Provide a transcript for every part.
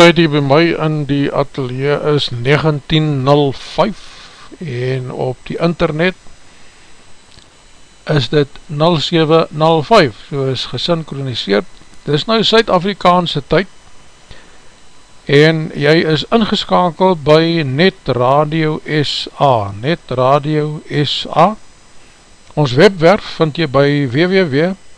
Die tyd hier by my in die atelier is 1905 en op die internet is dit 0705, so is gesynchroniseerd. Dit is nou Suid-Afrikaanse tyd en jy is ingeskakeld by Net Radio SA, Net Radio SA. Ons webwerf vind jy by www.net.com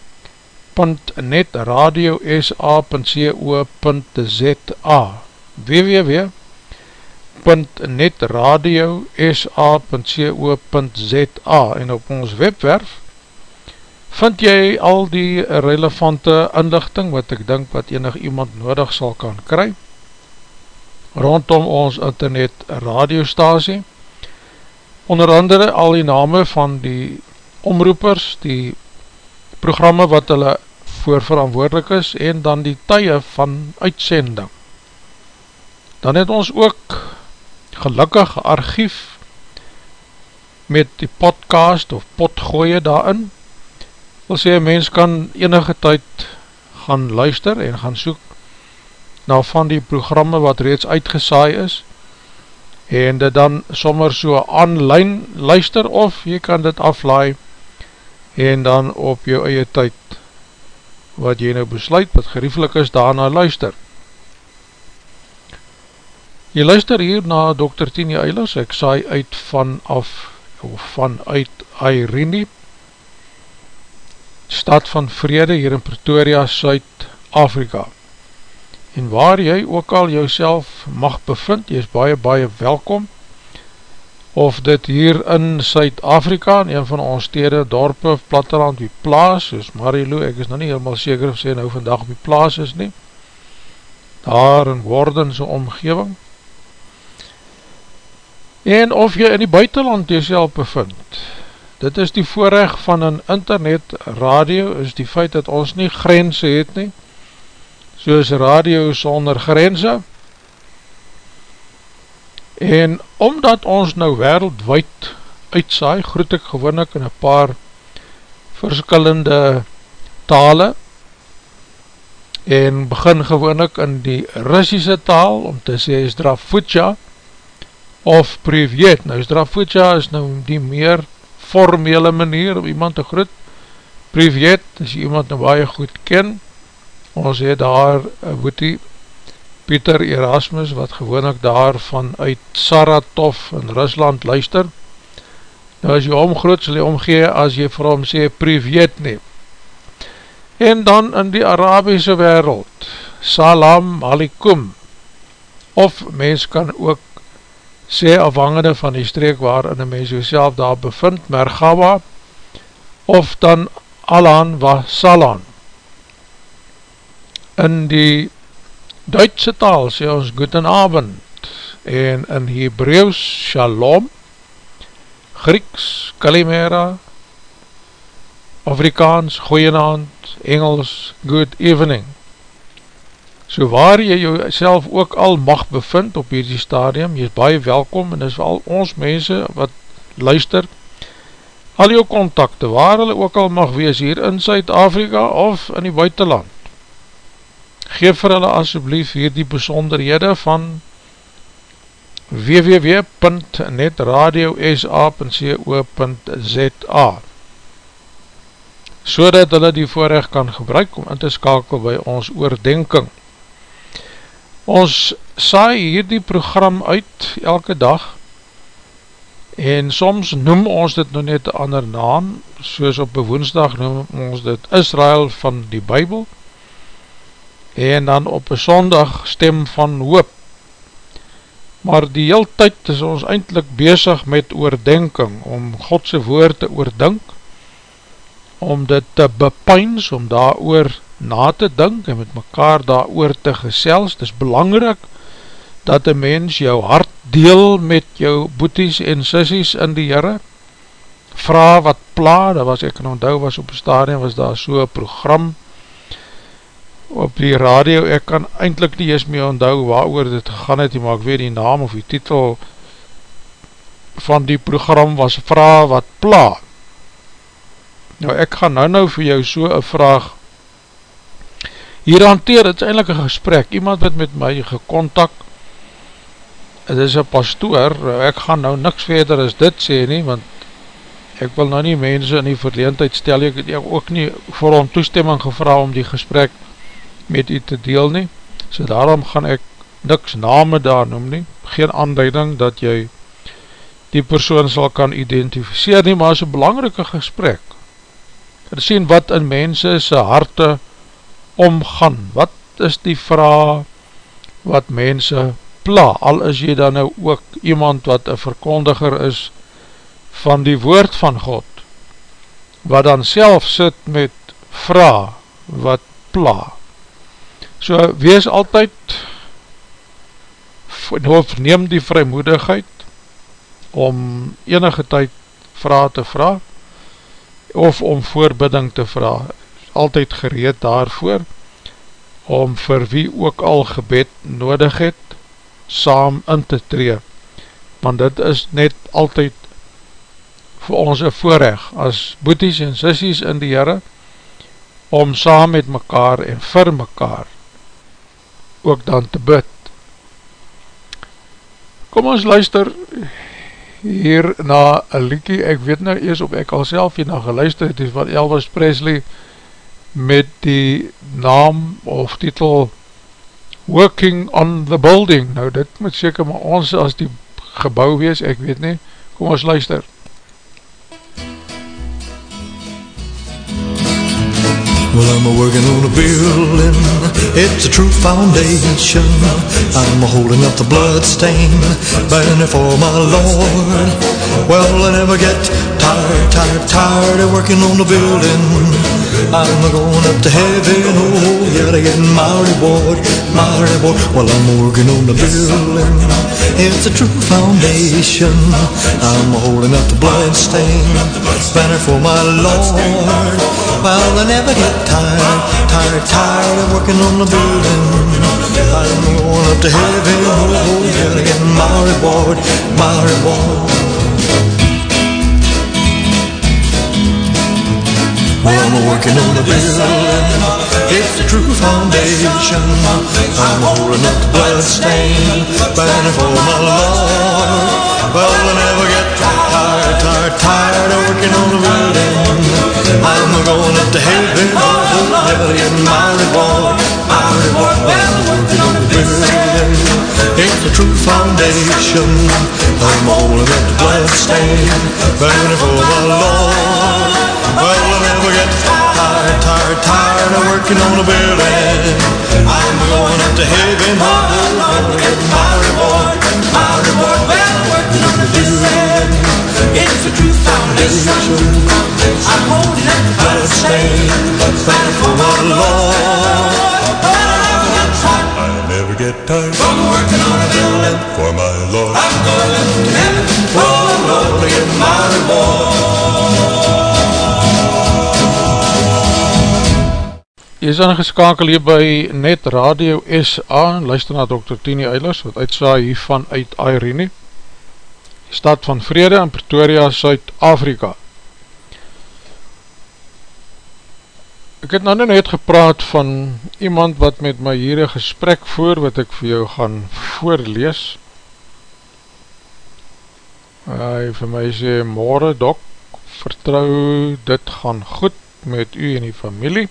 www.netradiosa.co.za www.netradio.sa.co.za en op ons webwerf vind jy al die relevante inlichting wat ek dink wat enig iemand nodig sal kan kry rondom ons internet radiostasie. Onder andere al die name van die omroepers, die programme wat hulle voor verantwoordelik is en dan die tye van uitsending. Dan het ons ook gelukkig archief met die podcast of potgooie daarin. Wil sê, mens kan enige tyd gaan luister en gaan soek na van die programme wat reeds uitgesaai is en dit dan sommer so online luister of jy kan dit aflaai en dan op jou eie tyd wat jy nou besluit, wat gerieflik is, daarna luister. Jy luister hier na Dr. Tini Eilers, ek saai uit van af, of van uit Airene, stad van vrede hier in Pretoria, Suid-Afrika. En waar jy ook al jouself mag bevind, jy is baie, baie welkom, of dit hier in Suid-Afrika, in een van ons stede, dorpe of platteland, die plaas, soos Marilo, ek is nou nie helemaal seker of sê nou vandag die plaas is nie, daar in Wordense omgeving, en of jy in die buitenland jyself bevind, dit is die voorrecht van een internet radio, is die feit dat ons nie grense het nie, soos radio sonder grense, En omdat ons nou wereldwijd uitsaai, groet ek gewoon ek in een paar verskillende tale en begin gewoon ek in die Russische taal om te sê Zdravutja of Privet. Nou Zdravutja is nou die meer formele manier om iemand te groet. Privet is iemand nou baie goed ken. Ons het daar, moet die Pieter Erasmus wat gewoon ek daar vanuit Saratov in Rusland luister. Nou as jy omgroot sal jy omgee as jy vir hom sê privet neem en dan in die Arabiese wereld salam alikum of mens kan ook sê afhangende van die streek waarin een mens jouself daar bevind mergawa of dan alan wa salan in die Duitse taal sê ons Guten Abend en in Hebreeuws Shalom. Grieks Kalimera. Afrikaans Goeienavond Engels Good Evening. So waar jy jouself ook al mag bevind op hierdie stadium, jy is baie welkom en is al ons mense wat luister. Al jou contacte, waar hulle ook al mag wees hier in Suid-Afrika of in die buitenland geef vir hulle asjeblief hier die besonderhede van www.netradiosa.co.za so dat hulle die voorrecht kan gebruik om in te skakel by ons oordenking. Ons saai hier die program uit elke dag en soms noem ons dit nou net een ander naam, soos op bewoensdag noem ons dit Israel van die Bijbel, en dan op een sondag stem van hoop. Maar die heel tyd is ons eindelijk bezig met oordenking, om Godse woord te oordink, om dit te bepeins, om daar oor na te dink en met mekaar daar oor te gesels. Het is belangrijk dat een mens jou hart deel met jou boeties en sissies in die Heere, vraag wat pla, dat was ek in onthou was op stadium, was daar so een program, op die radio, ek kan eindelijk nie eens meer onthou waar oor dit gegaan het, maar ek weet die naam of die titel van die program was Vraag wat Pla. Nou ek gaan nou nou vir jou so een vraag hier hanteer, het is eindelijk een gesprek, iemand wat met my gekontak, het is een pastoor, ek gaan nou niks verder as dit sê nie, want ek wil nou nie mense in die verleendheid stel, ek het ook nie vir hom toestemming gevra om die gesprek met u te deel nie, so daarom gaan ek niks name daar noem nie, geen aanduiding dat jy die persoon sal kan identificeer nie, maar is een belangrike gesprek, te sien wat in mense sy harte omgaan, wat is die vraag wat mense pla, al is jy dan nou ook iemand wat een verkondiger is van die woord van God, wat dan self sit met vraag wat pla. So wees altyd, of neem die vrymoedigheid, om enige tyd vraag te vraag, of om voorbidding te vraag, altyd gereed daarvoor, om vir wie ook al gebed nodig het, saam in te tree, want dit is net altyd vir ons een voorrecht, as boeties en sissies in die Heere, om saam met mekaar en vir mekaar ook dan te bid. Kom ons luister hier na een liekie, ek weet nou eers of ek al self hier na geluister het, van Elvis Presley met die naam of titel Working on the Building. Nou dit moet seker maar ons as die gebouw wees, ek weet nie. Kom ons luister. Well, I'm a working on a building, it's a true foundation. I'm a holding up the blood stain, burning for my Lord. Well, I never get tired, tired, tired of working on the building. I'm going up to heaven, oh, yeah, to get my reward, my reward. Well, I'm working on the building, it's a true foundation. I'm holding up the blood stain, banner for my Lord. Well, I never get tired, tired, tired of working on the building. I'm going up to heaven, oh, yeah, to get my reward, my reward. I'm working on the building, it's a true foundation. I'm holding up the blood stain, banner for my Lord. Well, I never get tired, tired, tired of working on the building. I'm going up to heaven, never get my reward, my reward. I'm working on the building, it's a true foundation. I'm holding up the blood stain, for my Lord. Well, never get tired, tired, tired of working on the building. I'm going up to heaven, oh, get my reward, my reward. Well, working on the building. It's a true foundation. I'm holding up the blood stain, banner for my Lord. I never get tired. I never get tired from working on a building for my Lord. I'm going up to heaven, oh Lord, to get my reward. Jy is aangeskakel hier by Net Radio SA, luister na Dr. Tini Eilers, wat uitsa hiervan uit Irene, stad van Vrede in Pretoria, Suid-Afrika. Ek het nou net gepraat van iemand wat met my hier een gesprek voer, wat ek vir jou gaan voorlees. Hy vir my sê, Morgen dok, vertrouw dit gaan goed met u en die familie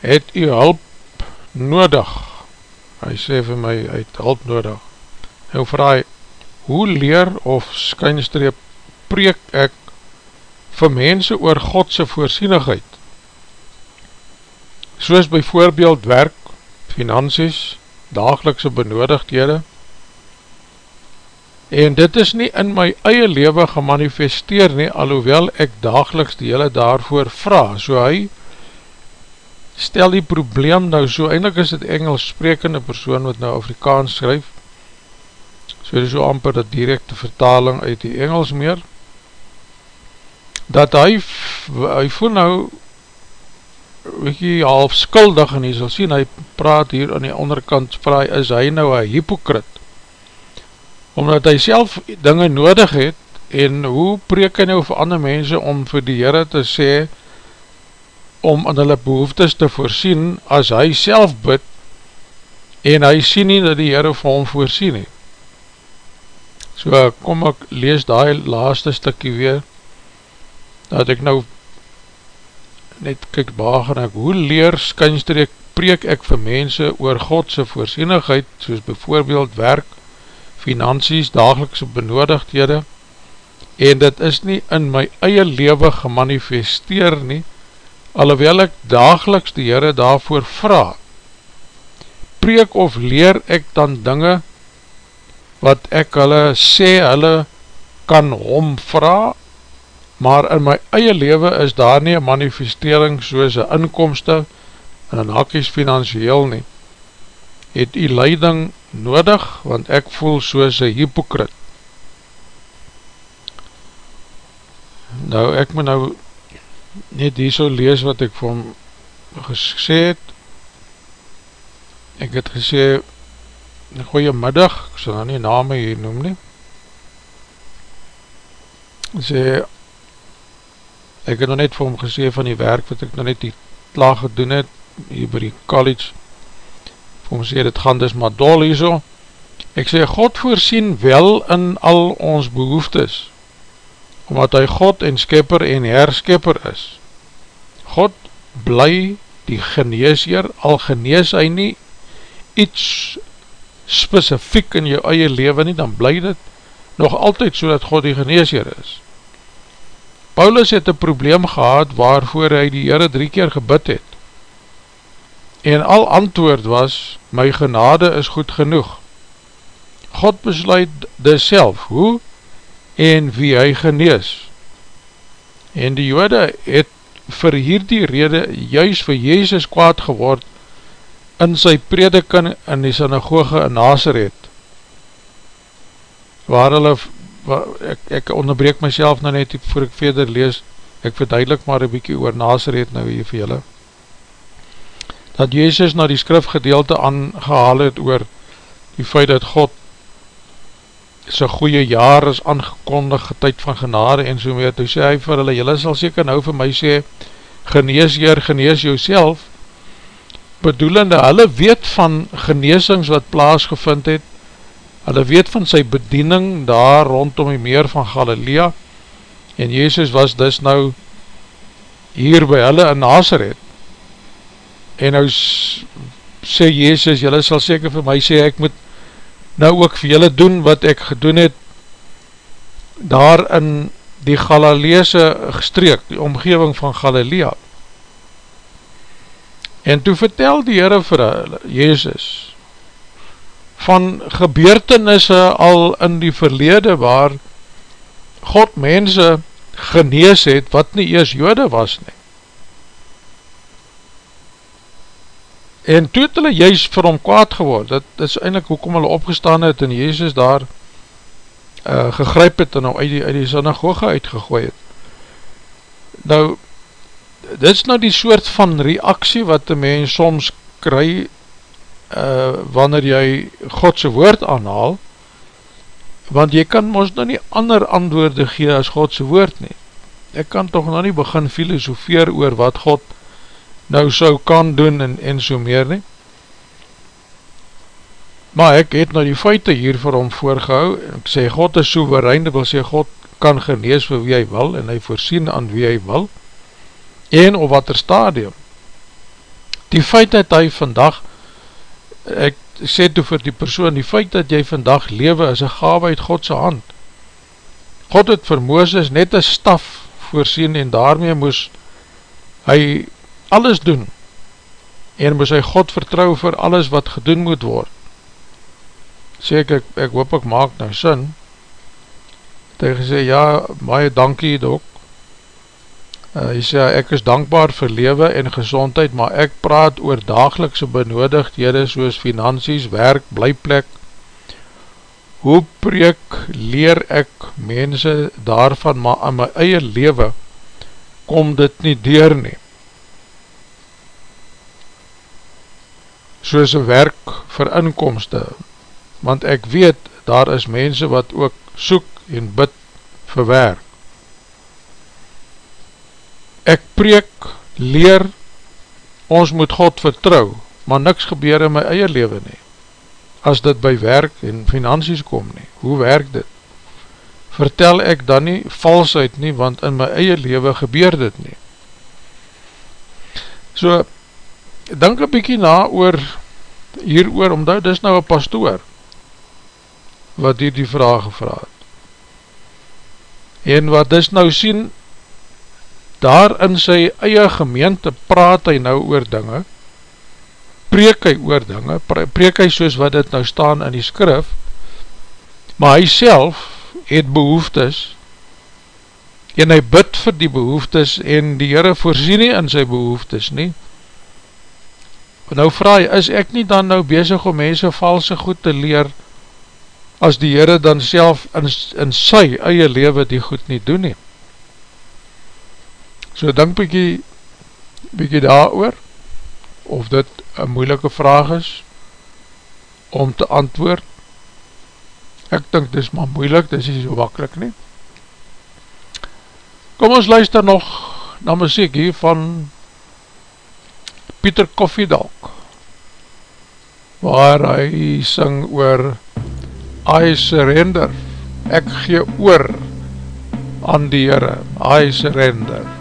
het u hulp nodig? Hy sê vir my, hy het hulp nodig. Hy vraag, hoe leer of skynstreep preek ek vir mense oor Godse voorsienigheid? Soos by voorbeeld werk, finansies, dagelikse benodigdhede, en dit is nie in my eie leven gemanifesteer nie, alhoewel ek dageliks die hele daarvoor vraag, so hy stel die probleem nou so, eindelijk is het Engels sprekende persoon wat nou Afrikaans skryf, so dit is so amper dat directe vertaling uit die Engels meer, dat hy, hy voel nou, weet jy, half skuldig, en hy sal sien, hy praat hier aan die onderkant, vraag, is hy nou een hypocriet, omdat hy self dinge nodig het, en hoe preek hy nou vir ander mense, om vir die Heere te sê, om aan hulle behoeftes te voorsien as hy self bid en hy sien nie dat die Heere vir hom voorsien het. So kom ek lees die laaste stikkie weer dat ek nou net kyk baag en ek hoe leer skynstreek preek ek vir mense oor Godse voorsienigheid soos bijvoorbeeld werk, finansies, dagelikse benodigdhede en dit is nie in my eie leven gemanifesteer nie alhoewel ek dageliks die Heere daarvoor vraag, preek of leer ek dan dinge wat ek hulle sê hulle kan hom vraag, maar in my eie leven is daar nie een manifestering soos een inkomste en een hakies financieel nie. Het die leiding nodig, want ek voel soos een hypocrite. Nou, ek moet nou net hier so lees wat ek van gesê het. Ek het gesê, goeie middag, ek sal nou nie name hier noem nie. Sê, ek het nog net vir hom gesê van die werk wat ek nog net die klaar gedoen het, hier by die college, vir hom sê, dit gaan dus maar dol hier so. Ek sê, God voorsien wel in al ons behoeftes, omdat hy God en skepper en herskepper is. God bly die geneesheer, al genees hy nie iets specifiek in jou eie leven nie, dan bly dit nog altyd so dat God die geneesheer is. Paulus het een probleem gehad waarvoor hy die Heere drie keer gebid het. En al antwoord was, my genade is goed genoeg. God besluit dis self, hoe en wie hy genees. En die jode het vir hierdie rede juist vir Jezus kwaad geword in sy prediking in die synagoge in Nazareth waar hulle waar, ek, ek onderbreek myself nou net voor ek verder lees ek verduidelik maar een bykie oor Nazareth nou hier vir julle dat Jezus na die skrifgedeelte aangehaal het oor die feit dat God sy goeie jaar is aangekondig, tyd van genade en so meer, toe sê hy vir hulle, julle sal seker nou vir my sê, genees hier, genees jouself, bedoelende, hulle weet van geneesings wat plaasgevind het, hulle weet van sy bediening daar rondom die meer van Galilea, en Jezus was dus nou hier by hulle in Nazareth, en nou sê Jezus, julle sal seker vir my sê, ek moet nou ook vir julle doen wat ek gedoen het daar in die Galileese gestreek, die omgeving van Galilea. En toe vertel die Heere vir hulle, Jezus, van gebeurtenisse al in die verlede waar God mense genees het wat nie eers jode was nie. En toe het hulle juist vir hom kwaad geword, dat is eindelijk hoekom hulle opgestaan het en Jezus daar uh, gegryp het en nou uit die, uit die synagoge uitgegooi het. Nou, dit is nou die soort van reaksie wat die mens soms kry uh, wanneer jy Godse woord aanhaal, want jy kan ons nou nie ander antwoorde gee as Godse woord nie. Ek kan toch nou nie begin filosofeer oor wat God nou so kan doen en, en so meer nie. Maar ek het nou die feite hier vir hom voorgehou, ek sê God is soeverein, ek wil sê God kan genees vir wie hy wil, en hy voorsien aan wie hy wil, en op wat er stadium. Die feit dat hy vandag, ek sê toe vir die persoon, die feit dat jy vandag lewe is een gave uit Godse hand. God het vir Mooses net een staf voorsien en daarmee moes hy alles doen. En moes hy God vertrouw vir alles wat gedoen moet word. Sê ek, ek, ek hoop ek maak nou sin. Het hy gesê, ja, baie dankie dok. Uh, hy sê, ek is dankbaar vir lewe en gezondheid, maar ek praat oor dagelikse benodigdhede soos finansies, werk, blijplek hoe preek leer ek mense daarvan, maar in my eie lewe kom dit nie deur neem soos een werk vir inkomste, want ek weet, daar is mense wat ook soek en bid vir werk. Ek preek, leer, ons moet God vertrouw, maar niks gebeur in my eie leven nie, as dit by werk en finansies kom nie. Hoe werk dit? Vertel ek dan nie valsheid nie, want in my eie leven gebeur dit nie. So, denk een bykie na oor hier oor, omdat dit is nou een pastoor wat hier die vraag gevraag het. En wat dis nou sien daar in sy eie gemeente praat hy nou oor dinge preek hy oor dinge, preek hy soos wat dit nou staan in die skrif, maar hy self het behoeftes, en hy bid vir die behoeftes, en die Heere voorzien nie in sy behoeftes nie, nou vraag hy, is ek nie dan nou bezig om mense valse goed te leer, as die Heere dan self in, in sy eie leven die goed nie doen nie. So denk bykie, bykie daar oor, of dit een moeilike vraag is, om te antwoord. Ek dink dit is maar moeilik, dit is nie so wakkelijk nie. Kom ons luister nog na muziek hier van Pieter Koffiedalk, waar hy syng oor I surrender, ek gee oor aan die Heere, I surrender.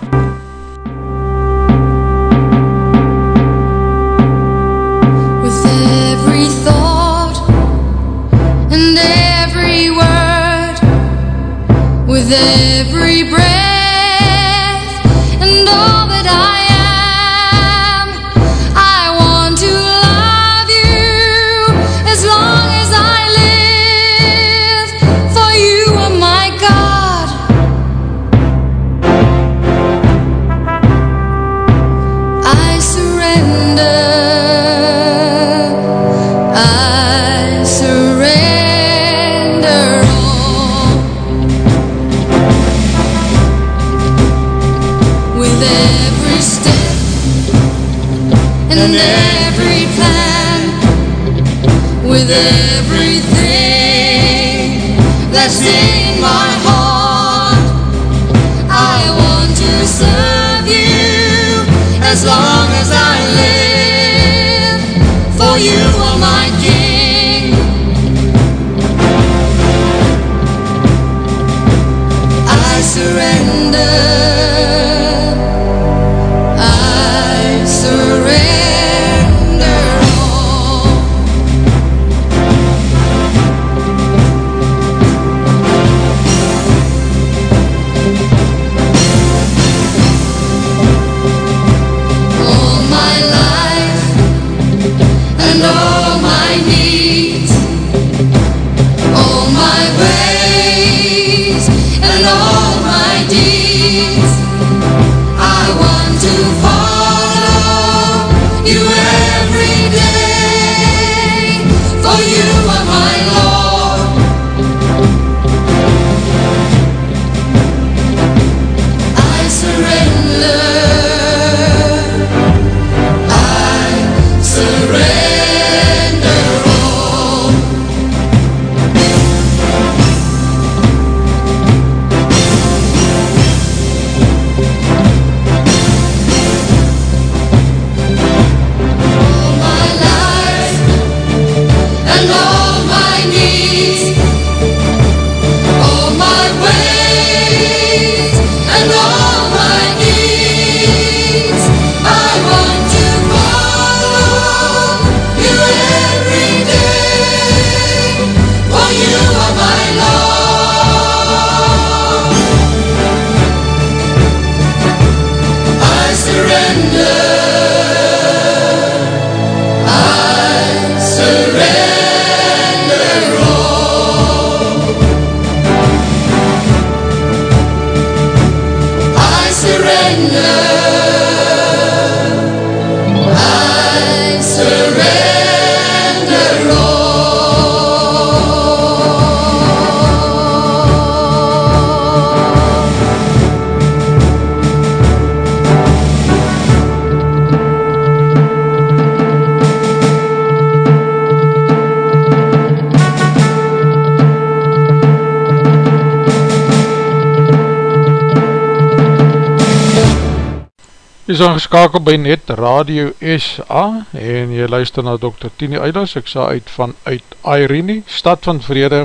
Jy is aangeskakeld by Net Radio SA en jy luister na Dr. Tini Eilers, ek sa uit van uit Irene, stad van vrede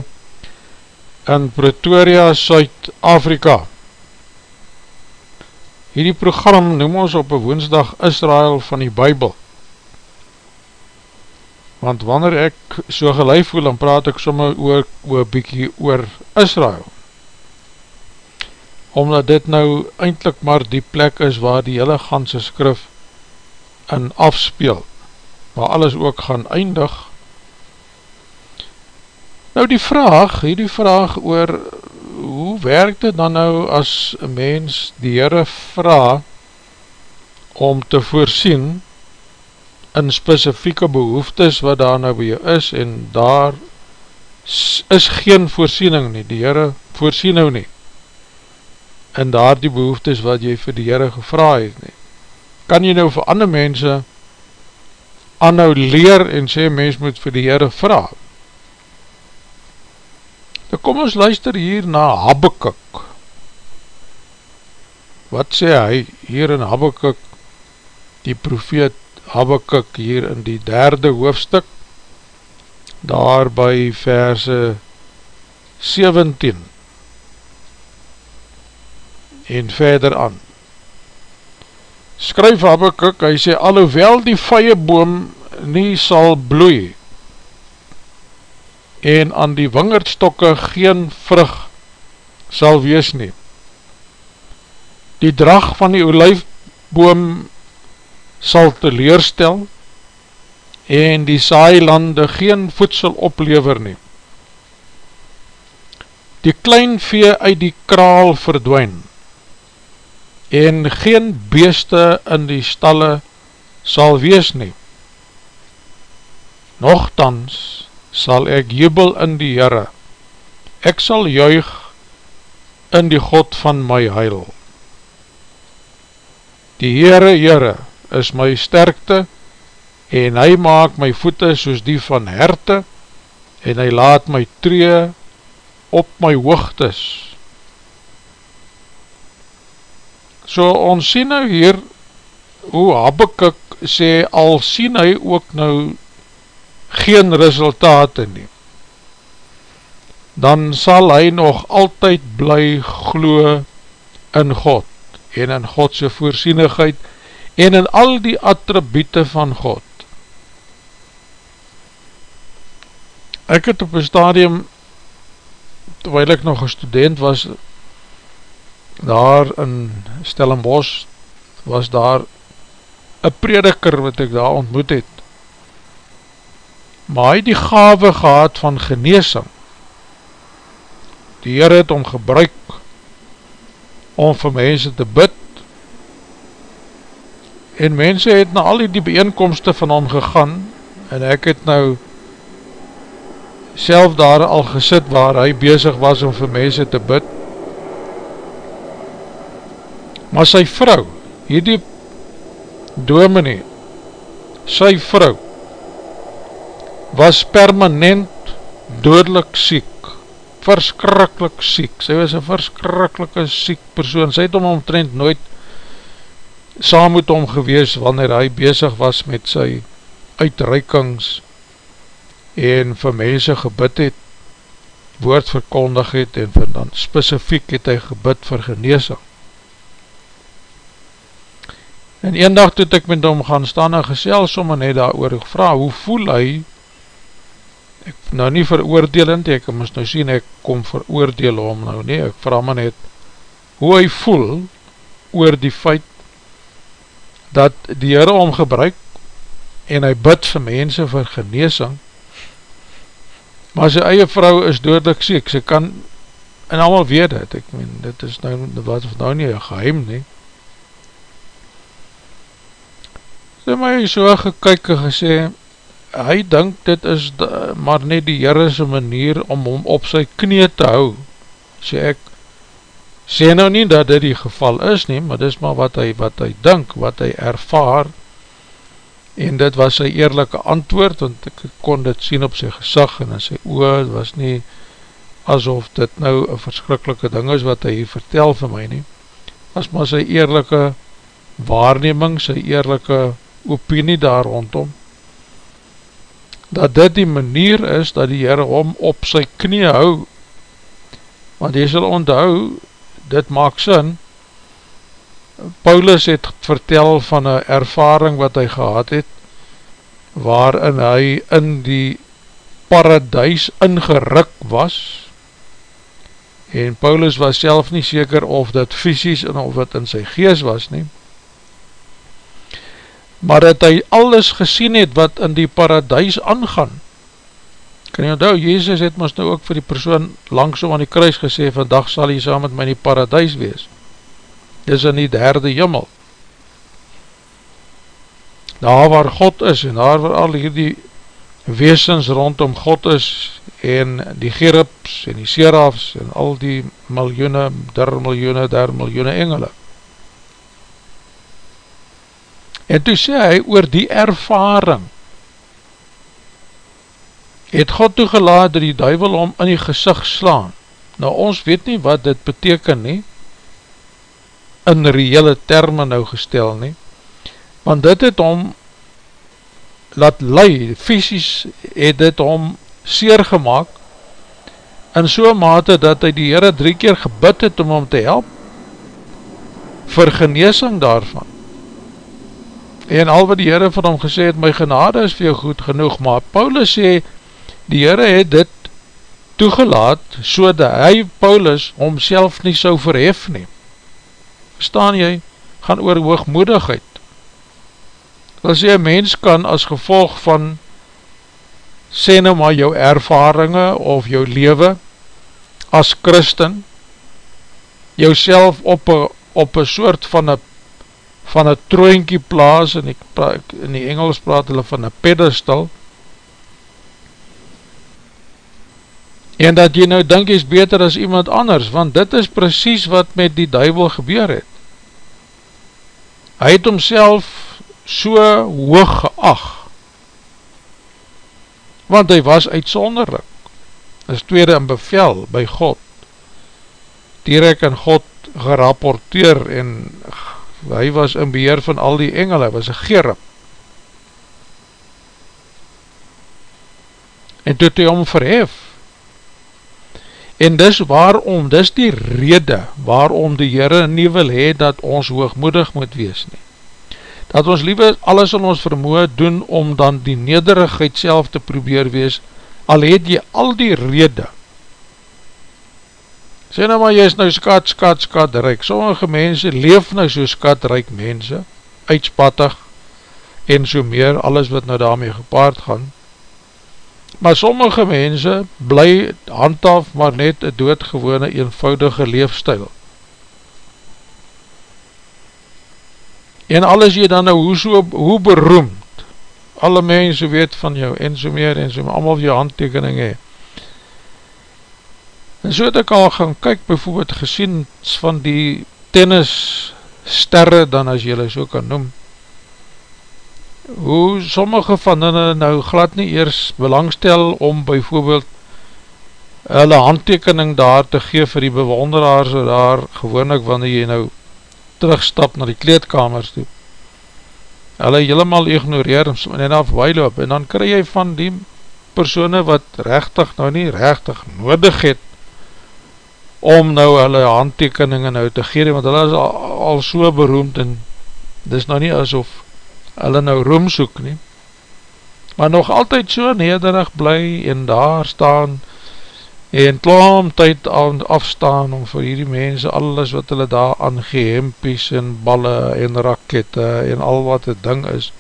in Pretoria, Suid-Afrika. Hierdie program noem ons op een woensdag Israel van die Bijbel. Want wanneer ek so gelijk voel, dan praat ek sommer oor, oor bykie oor Israel omdat dit nou eindelijk maar die plek is waar die hele ganse skrif in afspeel. maar alles ook gaan eindig. Nou die vraag, hierdie vraag oor hoe werk dit dan nou as een mens die Heere vraag om te voorsien in specifieke behoeftes wat daar nou by jou is en daar is geen voorsiening nie, die Heere voorsien nou nie in daar die behoeftes wat jy vir die Heere gevra het nie. Kan jy nou vir ander mense aan nou leer en sê mens moet vir die Heere vraag? Nou kom ons luister hier na Habakkuk. Wat sê hy hier in Habakkuk, die profeet Habakkuk hier in die derde hoofstuk, daar by verse 17 en verder aan. Skryf Habakkuk, hy sê, alhoewel die vijenboom nie sal bloei en aan die wingerdstokke geen vrug sal wees nie. Die drag van die olijfboom sal teleurstel en die saailande geen voedsel oplever nie. Die klein vee uit die kraal verdwijn en geen beeste in die stalle sal wees nie. Nochtans sal ek jubel in die Heere, ek sal juig in die God van my heil. Die Heere, Heere, is my sterkte, en hy maak my voete soos die van herte, en hy laat my tree op my hoogtes, So ons sien nou hier hoe Habakkuk sê al sien hy ook nou geen resultate nie. Dan sal hy nog altyd bly glo in God en in Godse voorsienigheid en in al die attribute van God. Ek het op een stadium, terwijl ek nog een student was, daar in Stellenbosch was daar een prediker wat ek daar ontmoet het. Maar hy die gave gehad van geneesing die Heer het om gebruik om vir mense te bid. En mense het na al die bijeenkomste van hom gegaan en ek het nou self daar al gesit waar hy bezig was om vir mense te bid maar sy vrou, hierdie dominee, sy vrou, was permanent doodlik siek, verskrikkelijk siek, sy was een verskrikkelike siek persoon, sy het om omtrent nooit saam met hom gewees, wanneer hy bezig was met sy uitreikings, en vir mense gebid het, woord verkondig het, en vir dan specifiek het hy gebid vir geneesing, En een dag toe ek met hom gaan staan en gesel sommer net daar oor, ek vraag, hoe voel hy, ek nou nie veroordelend, ek mis nou sien, ek kom veroordeel hom nou nie, ek vraag my net, hoe hy voel, oor die feit, dat die Heere om gebruik, en hy bid vir mense vir geneesing, maar sy eie vrou is doodlik siek, sy kan, en allemaal weet het, ek meen, dit is nou, wat is nou nie een geheim nie, Sy my so gekyk en gesê, hy dink dit is maar net die Heerese manier om hom op sy knie te hou. Sê ek, sê nou nie dat dit die geval is nie, maar dis maar wat hy, wat hy dink, wat hy ervaar, en dit was sy eerlijke antwoord, want ek kon dit sien op sy gesag en in sy oor, het was nie asof dit nou een verskrikkelike ding is wat hy vertel vir my nie, was maar sy eerlijke waarneming, sy eerlijke opinie daar rondom, dat dit die manier is dat die Heere hom op sy knie hou, want hy sal onthou, dit maak sin, Paulus het vertel van een ervaring wat hy gehad het, waarin hy in die paradijs ingeruk was, en Paulus was self nie seker of dit fysisk en of dit in sy gees was nie, maar dat hy alles gesien het wat in die paradijs aangaan. Kan jy onthou, Jezus het ons nou ook vir die persoon langsom aan die kruis gesê, vandag sal hy saam met my in die paradijs wees. Dis in die derde jimmel. Daar waar God is en daar waar al hierdie weesens rondom God is en die gerubs en die serafs en al die miljoene, der miljoene, der miljoene engele. En toe sê hy oor die ervaring, het God toegelaat dat die duivel om in die gezicht slaan. Nou ons weet nie wat dit beteken nie, in reële termen nou gestel nie, want dit het om laat lei, fysisk het dit om seer gemaakt, in so mate dat hy die Heere drie keer gebid het om hom te help, vir geneesing daarvan. En al wat die Heere van hom gesê het, my genade is vir jou goed genoeg, maar Paulus sê, die Heere het dit toegelaat, so dat hy, Paulus, homself nie so verhef nie. Verstaan jy, gaan oor hoogmoedigheid. Wil sê, mens kan as gevolg van, sê nou maar jou ervaringe of jou leven, as christen, jou op een op een soort van een van een troonkie plaas en ek, in die Engels praat hulle van een pedestal. En dat jy nou denk is beter as iemand anders want dit is precies wat met die duivel gebeur het. Hy het homself so hoog geag want hy was uitsonderlik. Is tweede in bevel by God. Direct in God gerapporteer en hy was in beheer van al die engel, hy was een gerub. En toe het hy om verhef. En dis waarom, dis die rede waarom die Heere nie wil hee dat ons hoogmoedig moet wees nie. Dat ons liewe alles in ons vermoe doen om dan die nederigheid self te probeer wees, al het jy al die rede, Sê nou maar, jy is nou skat, skat, skat, reik. Sommige mense leef nou so skat, reik mense, uitspattig, en so meer, alles wat nou daarmee gepaard gaan. Maar sommige mense bly handhaf maar net een doodgewone eenvoudige leefstijl. En alles jy dan nou hoe, so, hoe beroemd, alle mense weet van jou, en so meer, en so meer, allemaal jou handtekening hee. En so het ek al gaan kyk, bijvoorbeeld gesien van die tennis sterre, dan as jylle so kan noem, hoe sommige van hulle nou glad nie eers belangstel om bijvoorbeeld hulle handtekening daar te gee vir die bewonderaars daar, gewoon ek wanneer jy nou terugstap na die kleedkamers toe. Hulle helemaal ignoreer en af weiloop, en dan kry jy van die persoene wat rechtig nou nie rechtig nodig het, om nou hulle handtekeninge nou te gee, want hulle is al, al so beroemd en dis nou nie asof hulle nou roem soek nie, maar nog altyd so nederig bly en daar staan en klaam tyd afstaan om vir hierdie mense alles wat hulle daar aangee, hempies en balle en rakette en al wat het ding is.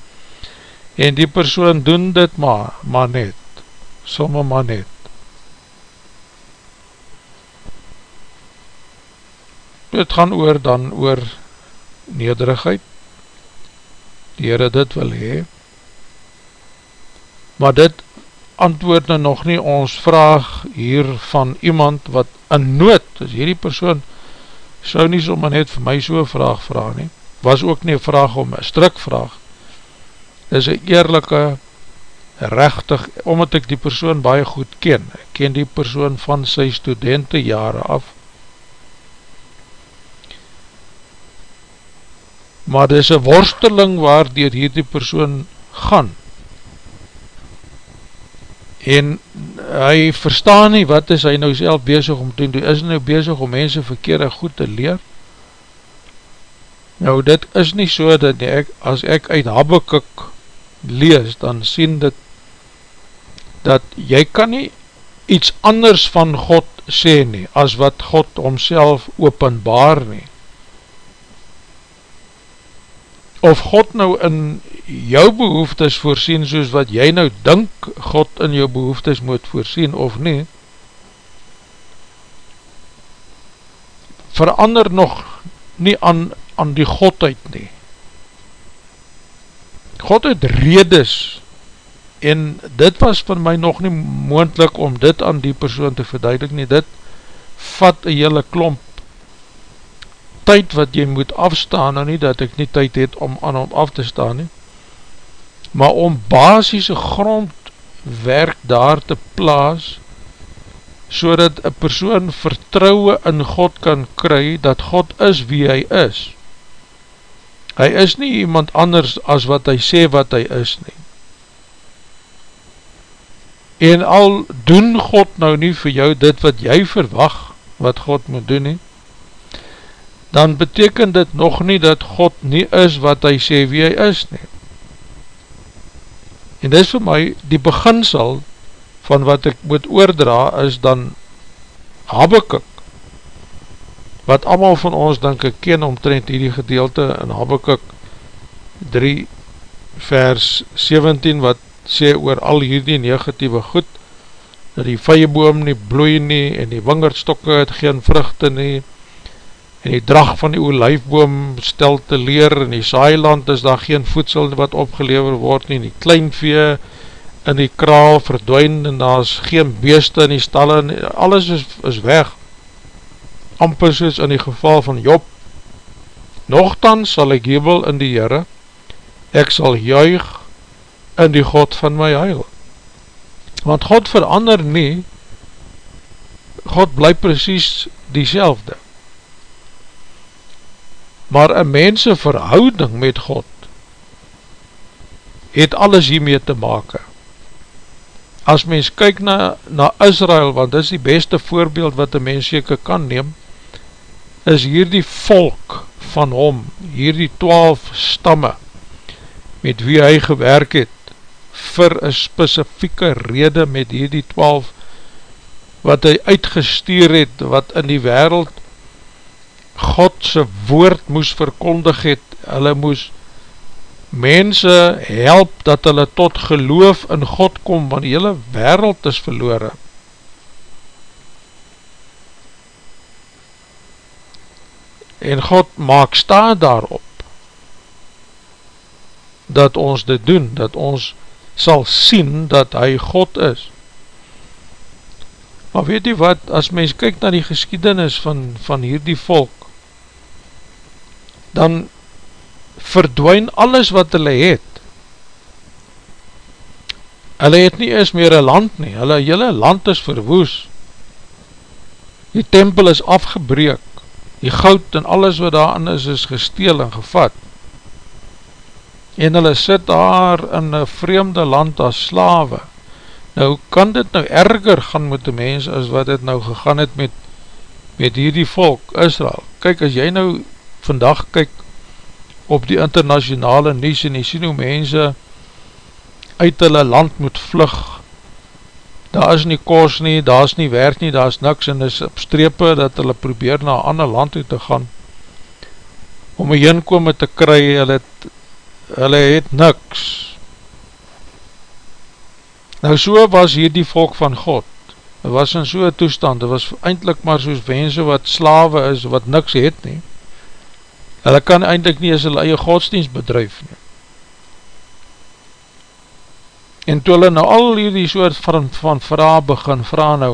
En die persoon doen dit maar, maar net, somme maar net Dit gaan oor dan oor nederigheid. Die Heere dit wil hee. Maar dit antwoord nou nog nie ons vraag hier van iemand wat in nood, dus hierdie persoon sou nie sommer net vir my so vraag vraag nie, was ook nie vraag om een strik vraag. Is een eerlijke, rechtig, omdat ek die persoon baie goed ken, ek ken die persoon van sy studentenjare af, maar dit is een worsteling waar dier hierdie persoon gaan. En hy verstaan nie wat is hy nou self bezig om te doen, hy is nou bezig om mense verkeerde goed te leer. Nou dit is nie so dat ek, as ek uit Habakkuk lees, dan sien dit dat jy kan nie iets anders van God sê nie, as wat God omself openbaar nie of God nou in jou behoeftes voorsien soos wat jy nou dink God in jou behoeftes moet voorsien of nie, verander nog nie aan, aan die Godheid nie. God het redes en dit was vir my nog nie moendlik om dit aan die persoon te verduidelik nie, dit vat een hele klomp tyd wat jy moet afstaan, nou nie dat ek nie tyd het om aan hom af te staan nie, maar om basisse grondwerk daar te plaas, so dat een persoon vertrouwe in God kan kry, dat God is wie hy is. Hy is nie iemand anders as wat hy sê wat hy is nie. En al doen God nou nie vir jou dit wat jy verwag, wat God moet doen nie, dan beteken dit nog nie dat God nie is wat hy sê wie hy is nie. En dit is vir my die beginsel van wat ek moet oordra is dan Habakkuk, wat allemaal van ons denk ek ken omtrent hierdie gedeelte in Habakkuk 3 vers 17 wat sê oor al hierdie negatieve goed, dat die vijeboom nie bloei nie en die wingerdstokke het geen vruchte nie en die drag van die olijfboom stel te leer en die saailand is daar geen voedsel wat opgelever word nie, die kleinvee in die kraal verdwijn en daar is geen beeste in die stalle nie, alles is, is weg. Amper soos in die geval van Job. Nogthans sal ek jubel in die Heere ek sal juig in die God van my heil. Want God verander nie. God bly precies die selfde maar een mense verhouding met God het alles hiermee te make. As mens kyk na, na Israel, want dit is die beste voorbeeld wat een mens seker kan neem, is hier die volk van hom, hier die twaalf stamme, met wie hy gewerk het, vir een specifieke rede met hier die twaalf, wat hy uitgestuur het, wat in die wereld Godse woord moes verkondig het, hulle moes mense help dat hulle tot geloof in God kom, want die hele wereld is verloore. En God maak sta daarop, dat ons dit doen, dat ons sal sien dat hy God is. Maar weet jy wat, as mens kyk na die geschiedenis van, van hierdie volk, dan verdwijn alles wat hulle het. Hulle het nie eens meer een land nie, hulle hele land is verwoes. Die tempel is afgebreek, die goud en alles wat daarin is, is gesteel en gevat. En hulle sit daar in een vreemde land as slawe. Nou, kan dit nou erger gaan met die mens as wat dit nou gegaan het met, met hierdie volk, Israel? Kyk, as jy nou vandag kyk op die internationale nies en jy sien hoe mense uit hulle land moet vlug daar is nie kos nie, daar is nie werk nie, daar is niks en is op strepe dat hulle probeer na ander land toe te gaan om een heenkome te kry hulle het, hulle het niks nou so was hier die volk van God het was in so'n toestand, het was eindelijk maar soos mense wat slawe is, wat niks het nie Hulle kan eindelijk nie as hulle eie godsdienst bedrijf nie. En toe hulle nou al hierdie soort van, van vraag begin, vraag nou,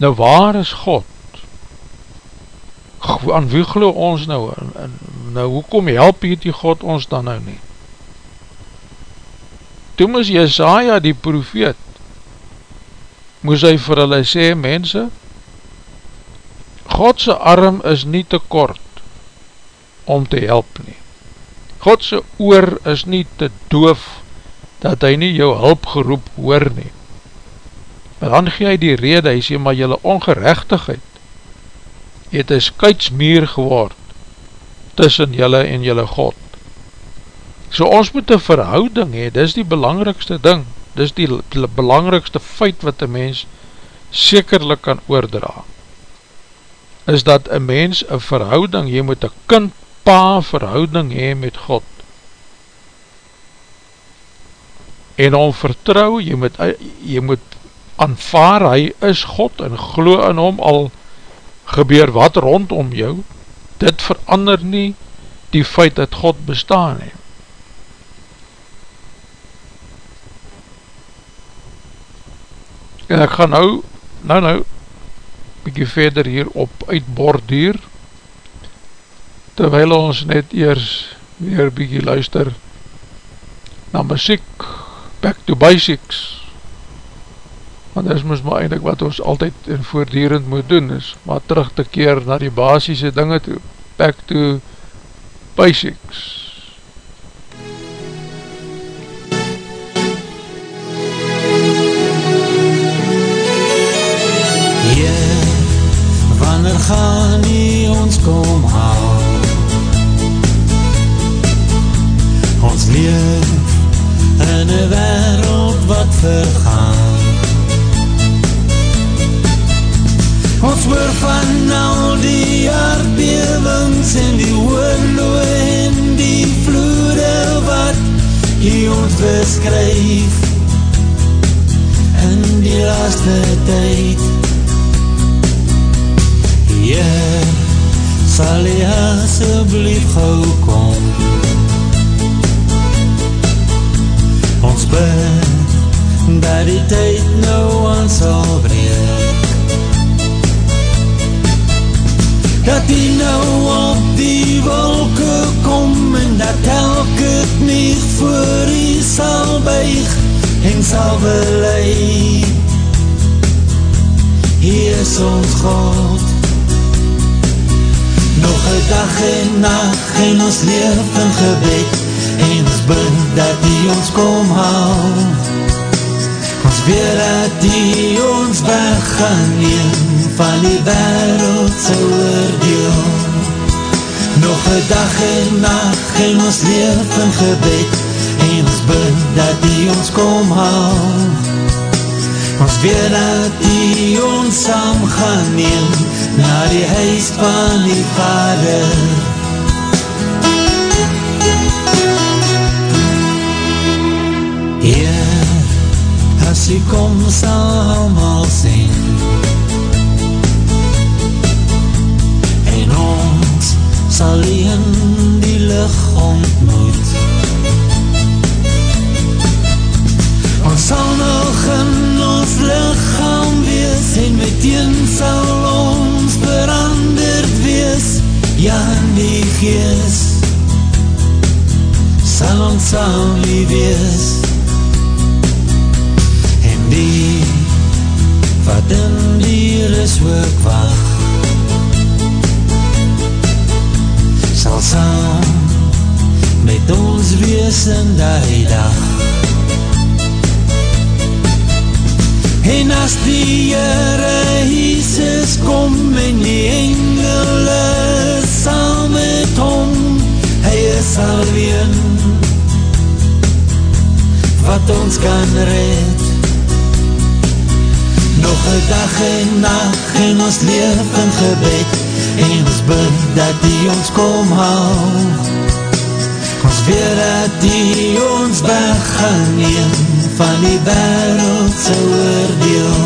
nou waar is God? Aan wie geloof ons nou? Nou hoekom help hierdie God ons dan nou nie? Toe moes Jezaja die profeet, moes hy vir hulle sê, mense, Godse arm is nie te kort, om te help nie. Godse oor is nie te doof dat hy nie jou hulp geroep hoor nie. Maar dan gee hy die rede, hy sê, maar jylle ongerechtigheid het een skuitsmeer geword tussen jylle en jylle God. So ons moet een verhouding hee, dis die belangrikste ding, dis die, die belangrikste feit wat een mens sekerlik kan oordra, is dat een mens een verhouding hee, moet een kind-pa verhouding hee met God, en om vertrouw, jy moet, eh, jy moet aanvaar, hy is God en glo in hom al gebeur wat rondom jou, dit verander nie die feit dat God bestaan het. En ek gaan nou, nou nou, bykie verder hier op uitborduur, terwijl ons net eers weer bykie luister na muziek, back to basics, want dit is mis maar eindelijk wat ons altyd en voordierend moet doen is, maar terug te keer na die basisse dinge toe, back to basics. Gaan nie ons kom haal? Ons leef in een wereld wat vergaan Ons hoor van al die aardbewings en die oorloe en die vloede wat jy ons beskryf in die laaste tyd. Heer, sal jy asjeblief gauw kom. Ons bid, dat die tyd nou aan sal breek dat hy nou op die wolke kom en dat elke knie voor hy sal buig en sal belei. Hier is ons God, nog een dag en nacht en ons leef in gebed en ons bid dat hy ons kom haal. Ons weet dat die ons weg gaan neem van die wereld sy oordeel. Nog een dag en nacht en ons leef in gebed en ons bid dat die ons kom haal. Ons weet dat die ons saam gaan neem na die huis van die vader. Heer, as jy kom sal allemaal sien En ons sal jy in die licht ontmoet Ons sal in ons lichaam wees En meteen sal ons veranderd wees. Ja, in die geest Sal ons saam nie wees. Die wat in die ris ook wacht sal saam met ons wees in die dag en as die Heere Jesus kom en die engele saam met hom hy is alleen. Wat ons kan red. Nog een dag en nacht en ons leef in gebed. En ons bid dat die ons kom haal ons weet dat die ons weg gaan neem van die wereld sy oordeel.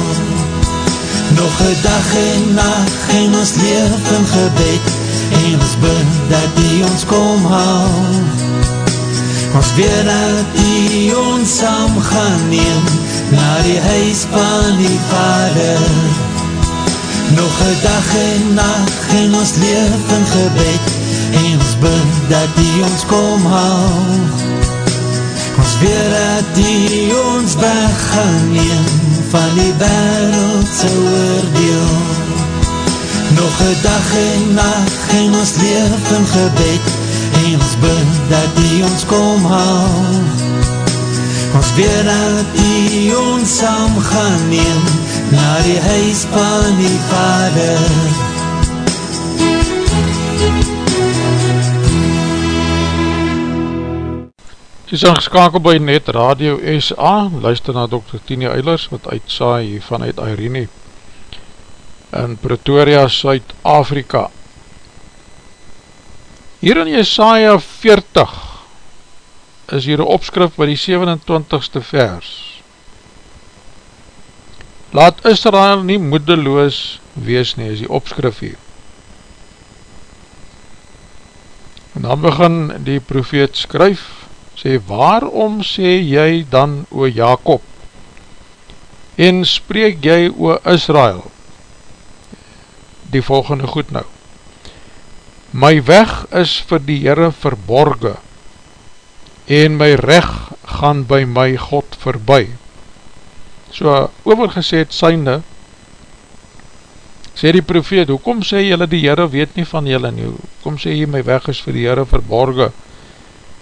Nog een dag en nacht en ons leef in gebed en ons bid dat die ons kom haal. Ons weet dat die ons saam gaan neem na die huis van die vader. Nog een dag en nacht en ons leef in gebed en ons bid dat die ons kom haal ons weet dat die ons weg gaan neem van die wereld sy oordeel nog een dag en nacht en ons leef in gebed en ons bid dat die ons kom haal Ons weet dat die ons saam gaan neem na die huis van die vader. Jy is ingeskakel by Net Radio SA, luister na Dr. Tini Eilers wat uitsaai hier vanuit Irene in Pretoria, Suid-Afrika. Hier in Jesaja 40 is hier een opskrif by die 27ste vers. Laat Israel nie moedeloos wees nie, is die opskrif hier. En dan begin die profeet skryf, sê, waarom sê jy dan o Jacob, en spreek jy o Israel, die volgende goed nou, my weg is vir die Heere verborge, en my reg gaan by my God verby. So, overgeset syne, sê die profeet, hoekom sê jylle die Heere weet nie van jylle nie, hoekom sê jy my weg is vir die Heere verborge,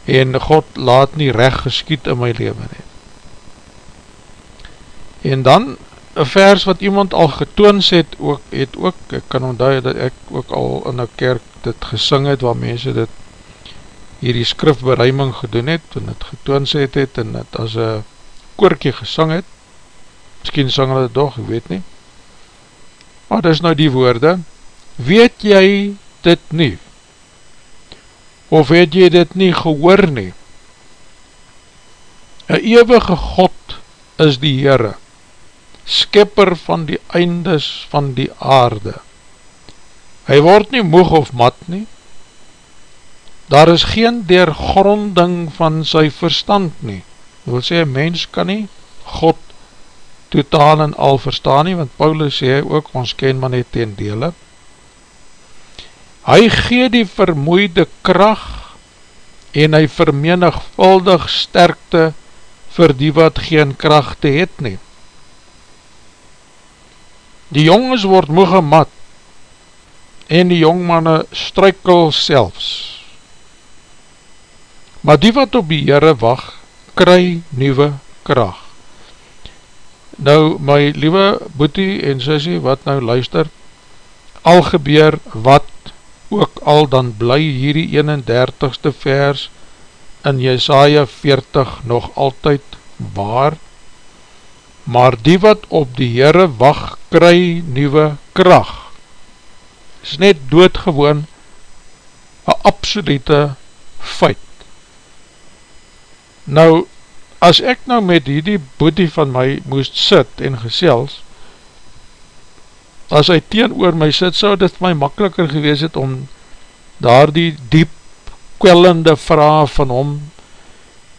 en God laat nie reg geskiet in my leven nie. En dan, een vers wat iemand al getoons het, ook, het ook, ek kan ontduid dat ek ook al in een kerk dit gesing het, waar mense dit hierdie skrifberuiming gedoen het, en het getoons het het, en het as een koorkie gesing het, miskien sang hulle dit doch, ek weet nie, maar dit is nou die woorde, weet jy dit nie, of het jy dit nie gehoor nie, een eeuwige God is die Heere, skipper van die eindes van die aarde. Hy word nie moeg of mat nie, daar is geen deurgronding van sy verstand nie. Ek wil sê, mens kan nie God totaal en al verstaan nie, want Paulus sê ook, ons ken maar net ten dele. Hy gee die vermoeide kracht en hy vermenigvuldig sterkte vir die wat geen krachte het nie. Die jongens word moeg en mat en die jongmanne struikel selfs. Maar die wat op die Heere wacht, kry nieuwe kracht. Nou, my liewe boetie en sissie, wat nou luister, al gebeur wat ook al, dan bly hierdie 31ste vers in Jesaja 40 nog altyd waar, maar die wat op die Heere wacht, kry nieuwe kracht. Is net doodgewoon een absolute feit. Nou, as ek nou met hierdie boete van my moest sit en gesels, as hy teen oor my sit, so dit my makkeliker gewees het om daar die diep kwellende vraag van hom,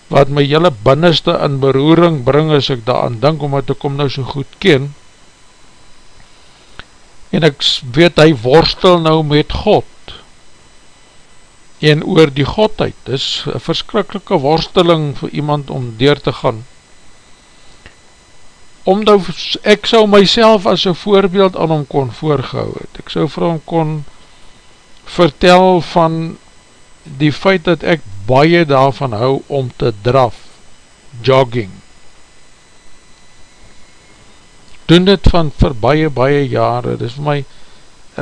wat my hele binneste in beroering bring as ek daar aan dink, omdat ek hom nou so goed ken, en ek weet hy worstel nou met God, en oor die Godheid, dis een verskrikkelike worsteling vir iemand om deur te gaan, omdat ek sou myself as een voorbeeld aan hom kon voorgehou het, ek sou vir hom kon vertel van die feit dat ek baie daarvan hou om te draf, jogging, doen dit van vir baie, baie jare, dit is vir my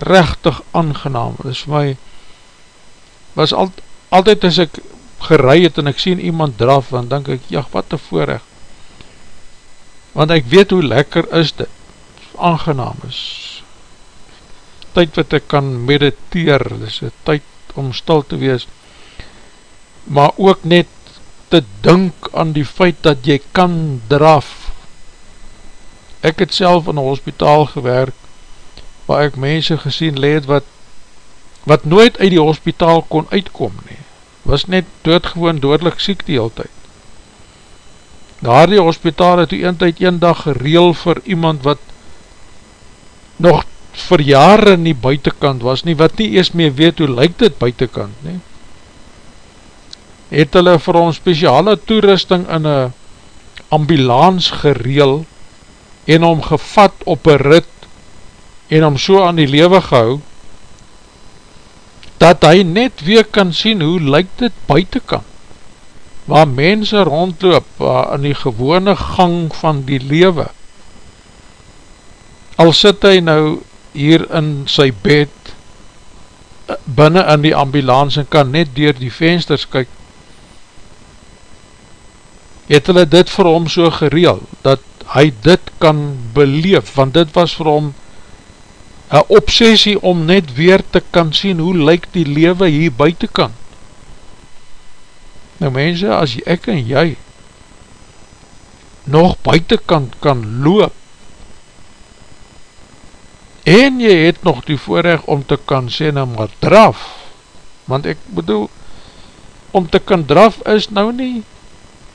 rechtig aangenaam, dit is vir my, was al, altyd as ek gerei het en ek sien iemand draf, dan denk ek, ja, wat een voorrecht, want ek weet hoe lekker is dit, aangenaam is, tyd wat ek kan mediteer, dit is een tyd om stil te wees, maar ook net te dink aan die feit dat jy kan draf. Ek het self in een hospitaal gewerk, waar ek mense gesien leed wat, wat nooit uit die hospitaal kon uitkom nie, was net doodgewoon doodlik siek die hele tyd. Daar die hospitaal het die een tyd een dag gereel vir iemand wat nog vir jare nie buitenkant was nie, wat nie eers meer weet hoe lyk dit buitenkant nie. Het hulle vir ons speciale toerusting in een ambulans gereel en om gevat op een rit en om so aan die lewe gehou, dat hy net weer kan sien hoe lyk dit buitenkant, waar mense rondloop, waar in die gewone gang van die lewe, al sit hy nou hier in sy bed, binnen in die ambulans en kan net door die vensters kyk, het hulle dit vir hom so gereel, dat hy dit kan beleef, want dit was vir hom een obsessie om net weer te kan sien hoe lyk die lewe hier buitenkant. Nou mense, as ek en jy nog buitenkant kan loop en jy het nog die voorrecht om te kan sê nou maar draf want ek bedoel om te kan draf is nou nie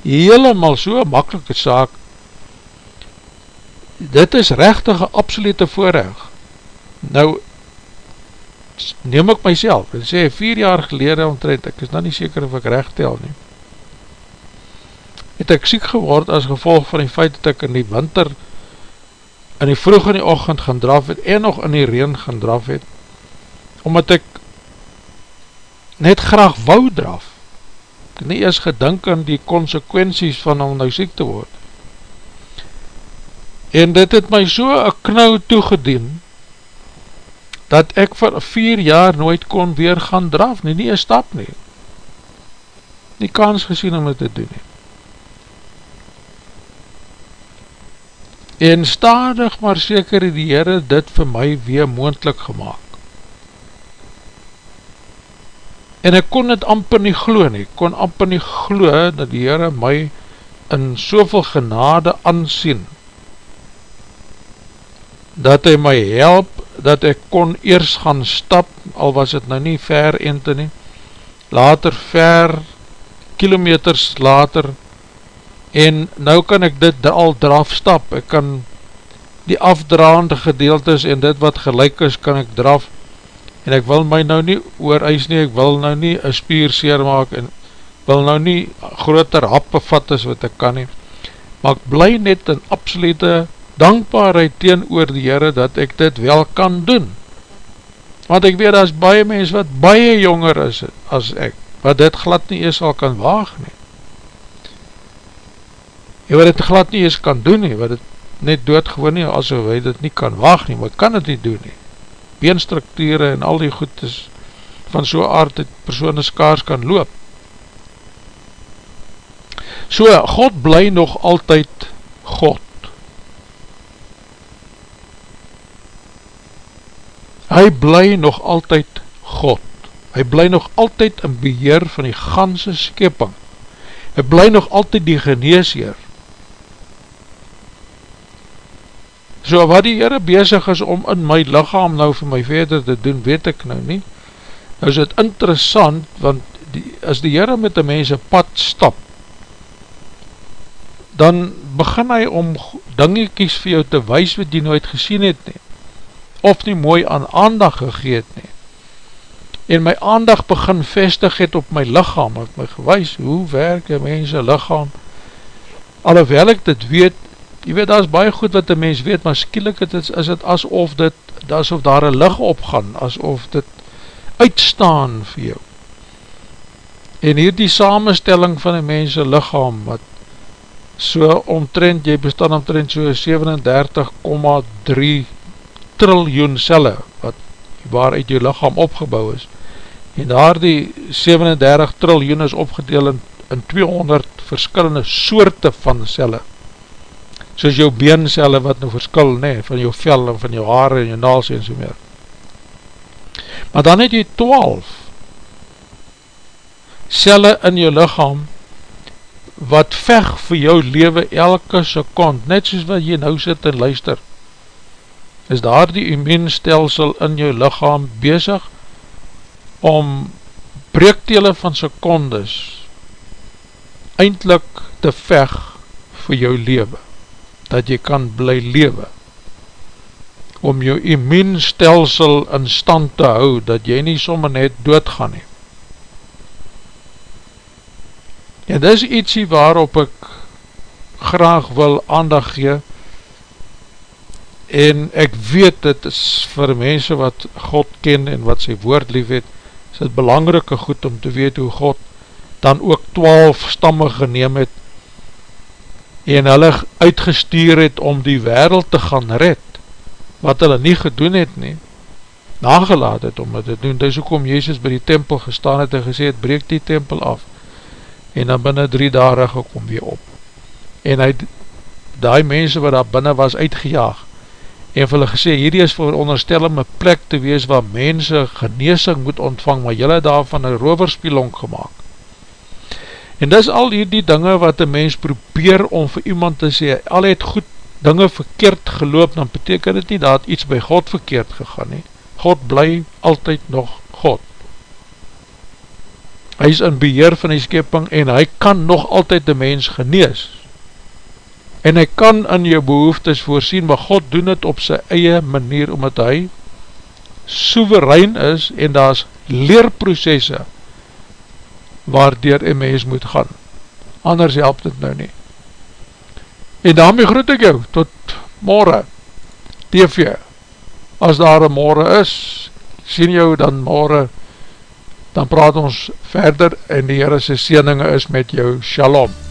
helemaal so makkelike saak. Dit is rechtige absolute voorrecht. Nou neem ek myself en sê vier jaar gelede omtrent, ek is nou nie seker of ek recht tel nie het ek siek geword as gevolg van die feit dat ek in die winter in die vroeg in die ochend gaan draf het en nog in die reen gaan draf het omdat ek net graag wou draf. Ek nie eers gedink aan die consequenties van om nou siek te word. En dit het my so een knou toegedien dat ek vir vier jaar nooit kon weer gaan draf nie, nie een stap nie. Nie kans gesien om dit te doen nie. En stadig maar seker die Heere dit vir my weer moendlik gemaakt en ek kon het amper nie glo nie, ek kon amper nie glo dat die Heere my in soveel genade ansien, dat hy my help, dat ek kon eers gaan stap, al was het nou nie ver ente nie, later ver, kilometers later, en nou kan ek dit al draf stap, ek kan die afdraande gedeeltes en dit wat gelijk is, kan ek draf, en ek wil my nou nie oor eis nie, ek wil nou nie een spier seer maak, en wil nou nie groter happe vat as wat ek kan nie, maar ek bly net in absolute dankbaarheid teen oor die Heere, dat ek dit wel kan doen, want ek weet as baie mens wat baie jonger is as ek, wat dit glad nie ees al kan waag nie, en wat dit glad nie ees kan doen nie, wat dit net doodgewoon nie, asof hy dit nie kan waag nie, maar kan dit nie doen nie, beenstrukture en al die goed is van so aard dat persoon skaars kan loop. So, God bly nog altyd God. Hy bly nog altyd God. Hy bly nog altyd in beheer van die ganse skeping. Hy bly nog altyd die geneesheer. So wat die Heere bezig is om in my lichaam nou vir my verder te doen, weet ek nou nie. Nou is het interessant, want die, as die Heere met die mense pad stap, dan begin hy om dingiekies vir jou te wees wat jy nooit gesien het nie, of nie mooi aan aandag gegeet nie. En my aandag begin vestig het op my lichaam, ek my gewys, hoe werk die mense lichaam, alhoewel ek dit weet, jy weet, daar is baie goed wat die mens weet, maar skielik het is, is het asof dit, asof daar een lig opgaan, asof dit uitstaan vir jou. En hier die samenstelling van die mense lichaam, wat so omtrent, jy bestaan omtrent so 37,3 triljoen celle, wat waaruit jou lichaam opgebouw is, en daar die 37 triljoen is opgedeel in, in 200 verskillende soorte van celle, soos jou beencelle wat nou verskil, nee, van jou vel en van jou haare en jou naals en so meer. Maar dan het jy 12 celle in jou lichaam wat veg vir jou leven elke sekond, net soos wat jy nou sit en luister, is daar die immuunstelsel in jou lichaam bezig om breektele van secondes eindelijk te veg vir jou leven dat jy kan bly lewe om jou immuunstelsel in stand te hou, dat jy nie sommer net doodgaan nie. En dis ietsie waarop ek graag wil aandag gee, en ek weet dit is vir mense wat God ken en wat sy woord lief het, is het belangrike goed om te weet hoe God dan ook twaalf stamme geneem het, en hulle uitgestuur het om die wereld te gaan red, wat hulle nie gedoen het nie, nagelaat het om het te doen, dis ook om Jezus by die tempel gestaan het en gesê het, breek die tempel af, en dan binnen drie dagen gekom weer op, en hy, die mense wat daar binnen was uitgejaag, en vir hulle gesê, hierdie is vir onderstel om een plek te wees waar mense geneesing moet ontvang, maar jylle daarvan een roverspielong gemaakt, En dis al die dinge wat een mens probeer om vir iemand te sê, al het goed dinge verkeerd geloop, dan beteken dit nie dat iets by God verkeerd gegaan nie. God bly altyd nog God. Hy is in beheer van die skeping en hy kan nog altyd die mens genees. En hy kan in jou behoeftes voorsien, maar God doen het op sy eie manier, omdat hy soeverein is en daar is leerprocesse waardoor een mens moet gaan. Anders helpt het nou nie. En daarmee groet ek jou, tot morgen, TV. As daar een morgen is, sien jou dan morgen, dan praat ons verder en die Heere sy sieninge is met jou. Shalom.